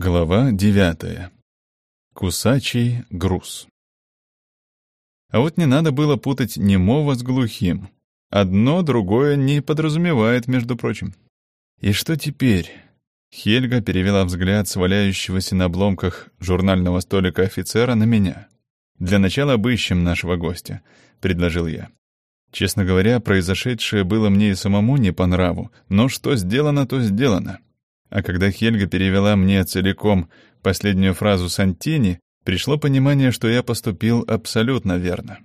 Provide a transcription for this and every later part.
Глава девятая. Кусачий груз. А вот не надо было путать немого с глухим. Одно другое не подразумевает, между прочим. И что теперь? Хельга перевела взгляд с валяющегося на обломках журнального столика офицера на меня. «Для начала обыщем нашего гостя», — предложил я. Честно говоря, произошедшее было мне и самому не по нраву, но что сделано, то сделано. А когда Хельга перевела мне целиком последнюю фразу Сантини, пришло понимание, что я поступил абсолютно верно.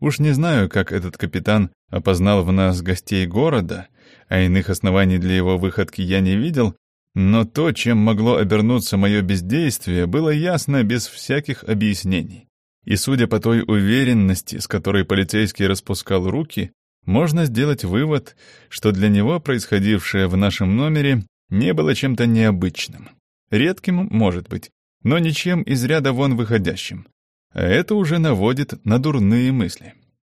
Уж не знаю, как этот капитан опознал в нас гостей города, а иных оснований для его выходки я не видел, но то, чем могло обернуться мое бездействие, было ясно без всяких объяснений. И судя по той уверенности, с которой полицейский распускал руки, можно сделать вывод, что для него происходившее в нашем номере не было чем-то необычным. Редким, может быть, но ничем из ряда вон выходящим. А это уже наводит на дурные мысли.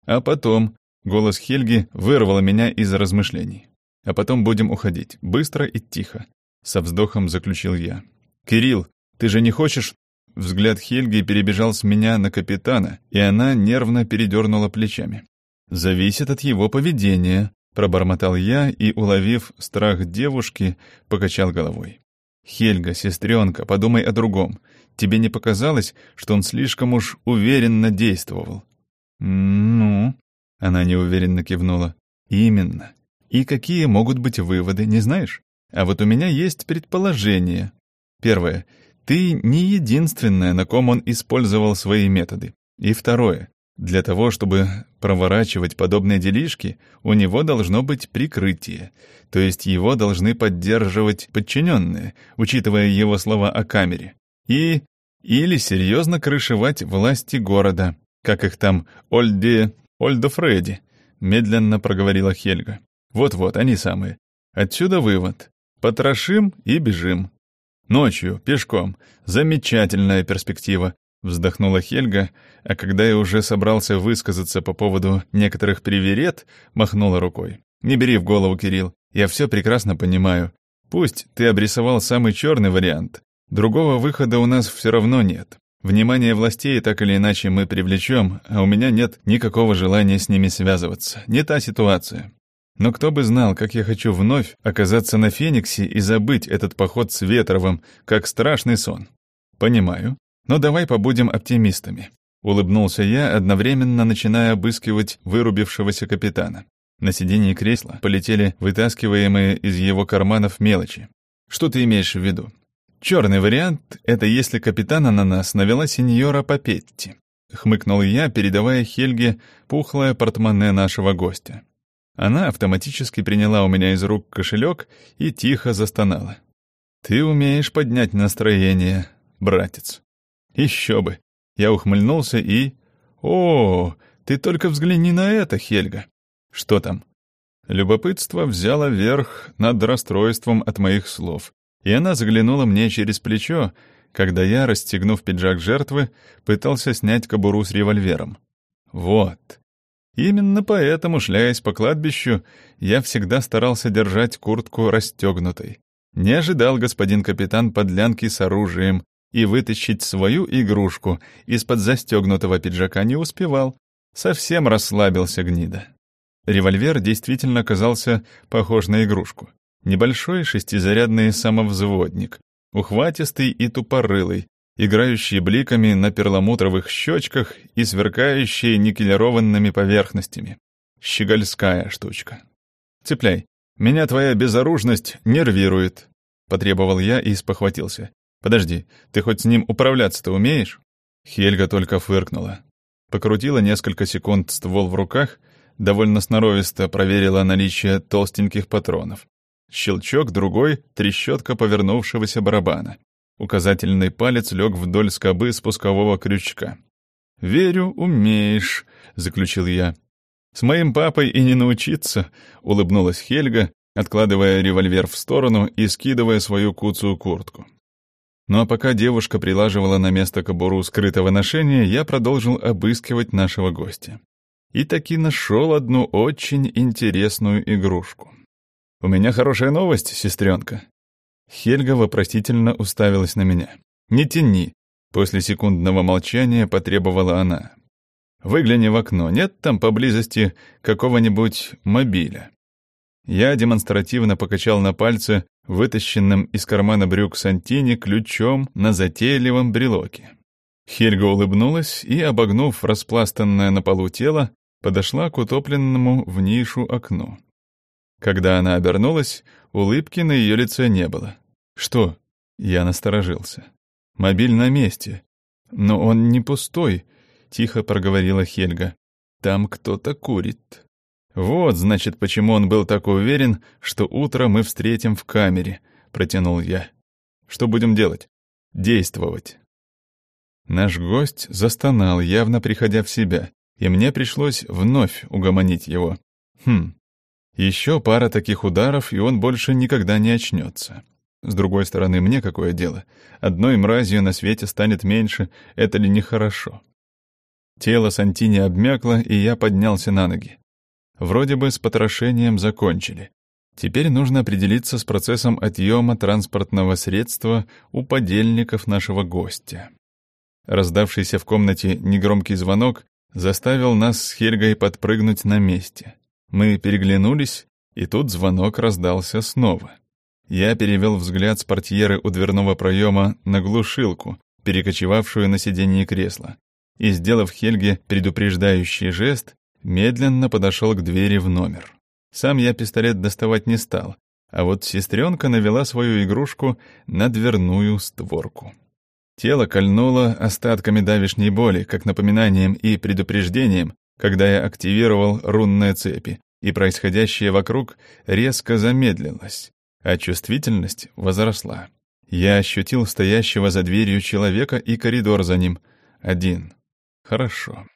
А потом голос Хельги вырвал меня из размышлений. А потом будем уходить, быстро и тихо. Со вздохом заключил я. «Кирилл, ты же не хочешь...» Взгляд Хельги перебежал с меня на капитана, и она нервно передернула плечами. «Зависит от его поведения», Пробормотал я и, уловив страх девушки, покачал головой. «Хельга, сестренка, подумай о другом. Тебе не показалось, что он слишком уж уверенно действовал?» «Ну...» — она неуверенно кивнула. «Именно. И какие могут быть выводы, не знаешь? А вот у меня есть предположение. Первое. Ты не единственная, на ком он использовал свои методы. И второе. Для того, чтобы проворачивать подобные делишки, у него должно быть прикрытие, то есть его должны поддерживать подчиненные, учитывая его слова о камере. И... или серьезно крышевать власти города, как их там Ольде... Ольдо Фредди, медленно проговорила Хельга. Вот-вот, они самые. Отсюда вывод. Потрошим и бежим. Ночью, пешком. Замечательная перспектива. Вздохнула Хельга, а когда я уже собрался высказаться по поводу некоторых приверет, махнула рукой. «Не бери в голову, Кирилл, я все прекрасно понимаю. Пусть ты обрисовал самый черный вариант. Другого выхода у нас все равно нет. Внимание властей так или иначе мы привлечем, а у меня нет никакого желания с ними связываться. Не та ситуация. Но кто бы знал, как я хочу вновь оказаться на Фениксе и забыть этот поход с Ветровым, как страшный сон. Понимаю, но давай побудем оптимистами. Улыбнулся я, одновременно начиная обыскивать вырубившегося капитана. На сиденье кресла полетели вытаскиваемые из его карманов мелочи. Что ты имеешь в виду? Черный вариант — это если капитана на нас навела сеньора Папетти. Хмыкнул я, передавая Хельге пухлое портмоне нашего гостя. Она автоматически приняла у меня из рук кошелек и тихо застонала. «Ты умеешь поднять настроение, братец». Еще бы. Я ухмыльнулся и... О, ты только взгляни на это, Хельга. Что там? Любопытство взяло верх над расстройством от моих слов, и она заглянула мне через плечо, когда я, расстегнув пиджак жертвы, пытался снять кобуру с револьвером. Вот. Именно поэтому, шляясь по кладбищу, я всегда старался держать куртку расстегнутой. Не ожидал господин капитан подлянки с оружием, и вытащить свою игрушку из-под застегнутого пиджака не успевал. Совсем расслабился гнида. Револьвер действительно казался похож на игрушку. Небольшой шестизарядный самовзводник, ухватистый и тупорылый, играющий бликами на перламутровых щечках и сверкающий никелированными поверхностями. Щегольская штучка. «Цепляй, меня твоя безоружность нервирует», — потребовал я и спохватился. «Подожди, ты хоть с ним управляться-то умеешь?» Хельга только фыркнула. Покрутила несколько секунд ствол в руках, довольно сноровисто проверила наличие толстеньких патронов. Щелчок, другой — трещотка повернувшегося барабана. Указательный палец лег вдоль скобы спускового крючка. «Верю, умеешь», — заключил я. «С моим папой и не научиться», — улыбнулась Хельга, откладывая револьвер в сторону и скидывая свою куцую куртку. Ну а пока девушка прилаживала на место кобуру скрытого ношения, я продолжил обыскивать нашего гостя. И таки нашел одну очень интересную игрушку. «У меня хорошая новость, сестренка». Хельга вопросительно уставилась на меня. «Не тяни!» После секундного молчания потребовала она. «Выгляни в окно, нет там поблизости какого-нибудь мобиля?» Я демонстративно покачал на пальце вытащенным из кармана брюк Сантини ключом на затейливом брелоке. Хельга улыбнулась и, обогнув распластанное на полу тело, подошла к утопленному в нишу окну. Когда она обернулась, улыбки на ее лице не было. «Что?» — я насторожился. «Мобиль на месте. Но он не пустой», — тихо проговорила Хельга. «Там кто-то курит». «Вот, значит, почему он был так уверен, что утро мы встретим в камере», — протянул я. «Что будем делать?» «Действовать». Наш гость застонал, явно приходя в себя, и мне пришлось вновь угомонить его. Хм, еще пара таких ударов, и он больше никогда не очнется. С другой стороны, мне какое дело? Одной мразью на свете станет меньше, это ли нехорошо? Тело Сантини обмякло, и я поднялся на ноги. Вроде бы с потрошением закончили. Теперь нужно определиться с процессом отъема транспортного средства у подельников нашего гостя. Раздавшийся в комнате негромкий звонок заставил нас с Хельгой подпрыгнуть на месте. Мы переглянулись, и тут звонок раздался снова. Я перевел взгляд с портьеры у дверного проема на глушилку, перекочевавшую на сиденье кресла, и, сделав Хельге предупреждающий жест, медленно подошел к двери в номер. Сам я пистолет доставать не стал, а вот сестренка навела свою игрушку на дверную створку. Тело кольнуло остатками давишней боли, как напоминанием и предупреждением, когда я активировал рунные цепи, и происходящее вокруг резко замедлилось а чувствительность возросла. Я ощутил стоящего за дверью человека и коридор за ним. Один. Хорошо.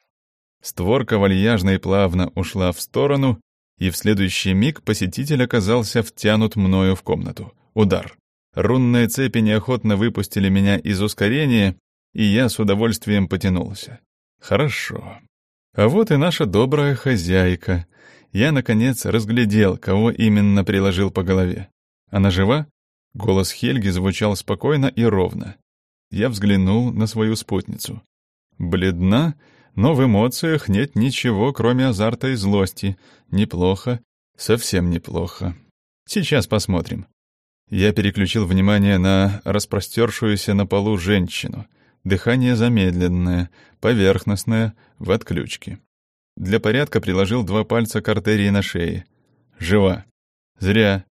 Створка вальяжно и плавно ушла в сторону, и в следующий миг посетитель оказался втянут мною в комнату. Удар. Рунные цепи неохотно выпустили меня из ускорения, и я с удовольствием потянулся. Хорошо. А вот и наша добрая хозяйка. Я, наконец, разглядел, кого именно приложил по голове. Она жива?» Голос Хельги звучал спокойно и ровно. Я взглянул на свою спутницу. Бледна, но в эмоциях нет ничего, кроме азарта и злости. Неплохо, совсем неплохо. Сейчас посмотрим. Я переключил внимание на распростершуюся на полу женщину. Дыхание замедленное, поверхностное, в отключке. Для порядка приложил два пальца к артерии на шее. Жива. Зря.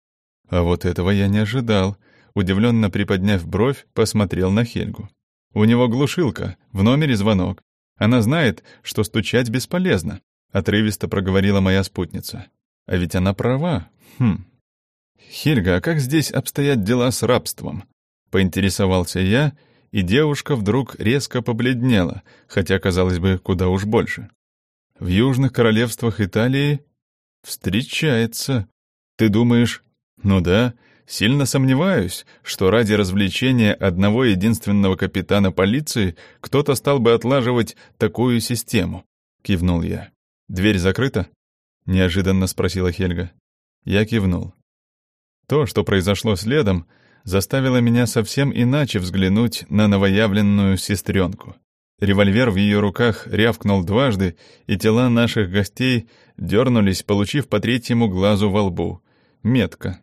А вот этого я не ожидал. Удивленно приподняв бровь, посмотрел на Хельгу. У него глушилка, в номере звонок. Она знает, что стучать бесполезно, отрывисто проговорила моя спутница. А ведь она права. Хм. Хельга, а как здесь обстоят дела с рабством? Поинтересовался я, и девушка вдруг резко побледнела, хотя, казалось бы, куда уж больше. В южных королевствах Италии встречается. Ты думаешь, ну да, сильно сомневаюсь, что ради развлечения одного единственного капитана полиции кто-то стал бы отлаживать такую систему, кивнул я. Дверь закрыта? неожиданно спросила Хельга. Я кивнул. То, что произошло следом, заставило меня совсем иначе взглянуть на новоявленную сестренку. Револьвер в ее руках рявкнул дважды, и тела наших гостей дернулись, получив по третьему глазу во лбу. Метка.